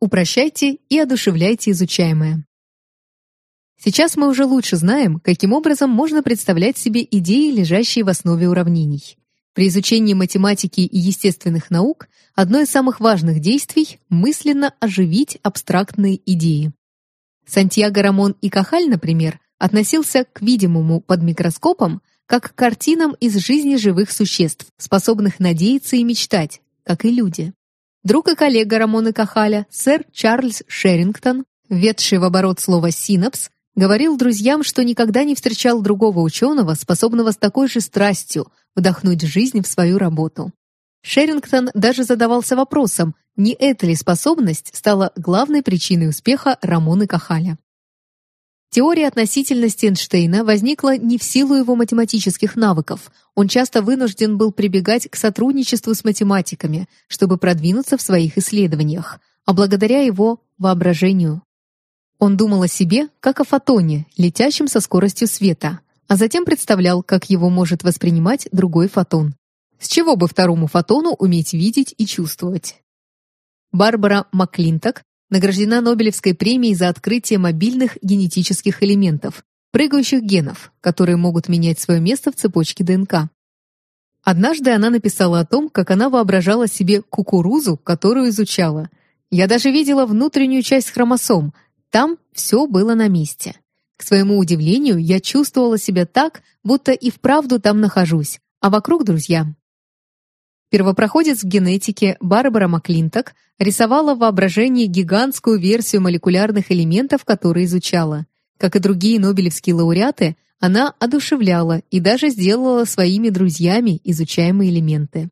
Упрощайте и одушевляйте изучаемое. Сейчас мы уже лучше знаем, каким образом можно представлять себе идеи, лежащие в основе уравнений. При изучении математики и естественных наук одно из самых важных действий – мысленно оживить абстрактные идеи. Сантьяго Рамон и Кахаль, например, относился к видимому под микроскопом как к картинам из жизни живых существ, способных надеяться и мечтать, как и люди. Друг и коллега Рамона Кахаля, сэр Чарльз Шерингтон, введший в оборот слово «синапс», говорил друзьям, что никогда не встречал другого ученого, способного с такой же страстью вдохнуть жизнь в свою работу. Шерингтон даже задавался вопросом, не эта ли способность стала главной причиной успеха Рамона Кахаля. Теория относительности Эйнштейна возникла не в силу его математических навыков. Он часто вынужден был прибегать к сотрудничеству с математиками, чтобы продвинуться в своих исследованиях, а благодаря его воображению. Он думал о себе как о фотоне, летящем со скоростью света, а затем представлял, как его может воспринимать другой фотон. С чего бы второму фотону уметь видеть и чувствовать? Барбара Маклинток награждена Нобелевской премией за открытие мобильных генетических элементов, прыгающих генов, которые могут менять свое место в цепочке ДНК. Однажды она написала о том, как она воображала себе кукурузу, которую изучала. Я даже видела внутреннюю часть хромосом. Там все было на месте. К своему удивлению, я чувствовала себя так, будто и вправду там нахожусь, а вокруг друзья. Первопроходец в генетике Барбара Маклинток рисовала в воображении гигантскую версию молекулярных элементов, которые изучала. Как и другие нобелевские лауреаты, она одушевляла и даже сделала своими друзьями изучаемые элементы.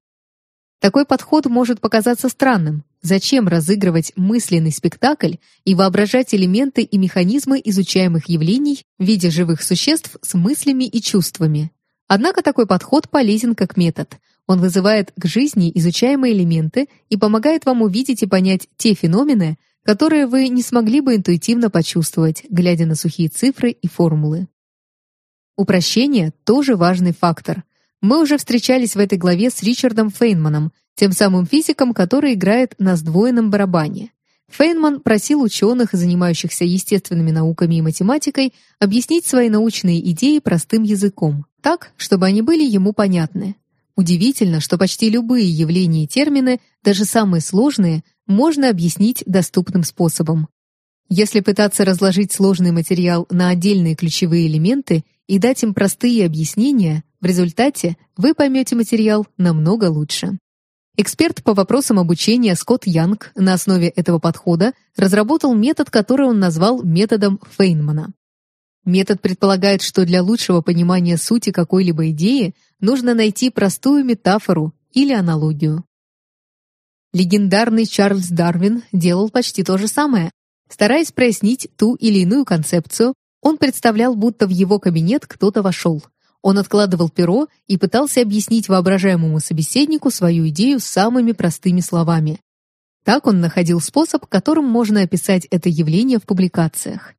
Такой подход может показаться странным. Зачем разыгрывать мысленный спектакль и воображать элементы и механизмы изучаемых явлений в виде живых существ с мыслями и чувствами? Однако такой подход полезен как метод. Он вызывает к жизни изучаемые элементы и помогает вам увидеть и понять те феномены, которые вы не смогли бы интуитивно почувствовать, глядя на сухие цифры и формулы. Упрощение тоже важный фактор. Мы уже встречались в этой главе с Ричардом Фейнманом, тем самым физиком, который играет на сдвоенном барабане. Фейнман просил ученых, занимающихся естественными науками и математикой, объяснить свои научные идеи простым языком, так, чтобы они были ему понятны. Удивительно, что почти любые явления и термины, даже самые сложные, можно объяснить доступным способом. Если пытаться разложить сложный материал на отдельные ключевые элементы и дать им простые объяснения, в результате вы поймете материал намного лучше. Эксперт по вопросам обучения Скотт Янг на основе этого подхода разработал метод, который он назвал методом Фейнмана. Метод предполагает, что для лучшего понимания сути какой-либо идеи нужно найти простую метафору или аналогию. Легендарный Чарльз Дарвин делал почти то же самое. Стараясь прояснить ту или иную концепцию, он представлял, будто в его кабинет кто-то вошел. Он откладывал перо и пытался объяснить воображаемому собеседнику свою идею самыми простыми словами. Так он находил способ, которым можно описать это явление в публикациях.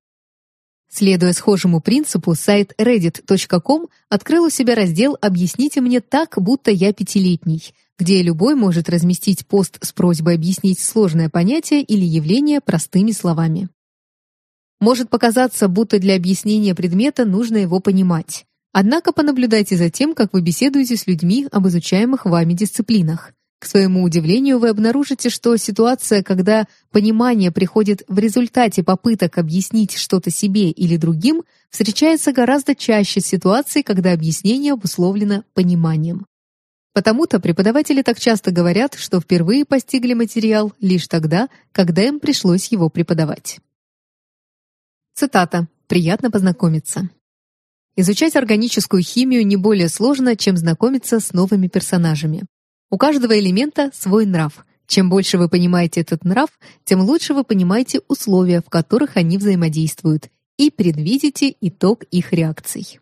Следуя схожему принципу, сайт reddit.com открыл у себя раздел «Объясните мне так, будто я пятилетний», где любой может разместить пост с просьбой объяснить сложное понятие или явление простыми словами. Может показаться, будто для объяснения предмета нужно его понимать. Однако понаблюдайте за тем, как вы беседуете с людьми об изучаемых вами дисциплинах. К своему удивлению, вы обнаружите, что ситуация, когда понимание приходит в результате попыток объяснить что-то себе или другим, встречается гораздо чаще с ситуацией, когда объяснение обусловлено пониманием. Потому-то преподаватели так часто говорят, что впервые постигли материал лишь тогда, когда им пришлось его преподавать. Цитата. «Приятно познакомиться». Изучать органическую химию не более сложно, чем знакомиться с новыми персонажами. У каждого элемента свой нрав. Чем больше вы понимаете этот нрав, тем лучше вы понимаете условия, в которых они взаимодействуют, и предвидите итог их реакций.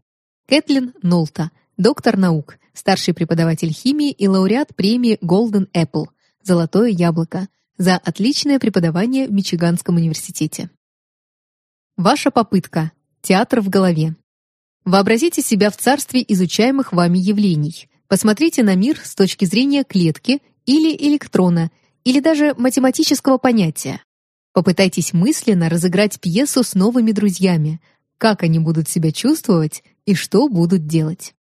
Кэтлин Нолта, доктор наук, старший преподаватель химии и лауреат премии Golden Apple «Золотое яблоко» за отличное преподавание в Мичиганском университете. Ваша попытка. Театр в голове. Вообразите себя в царстве изучаемых вами явлений – Посмотрите на мир с точки зрения клетки или электрона, или даже математического понятия. Попытайтесь мысленно разыграть пьесу с новыми друзьями, как они будут себя чувствовать и что будут делать.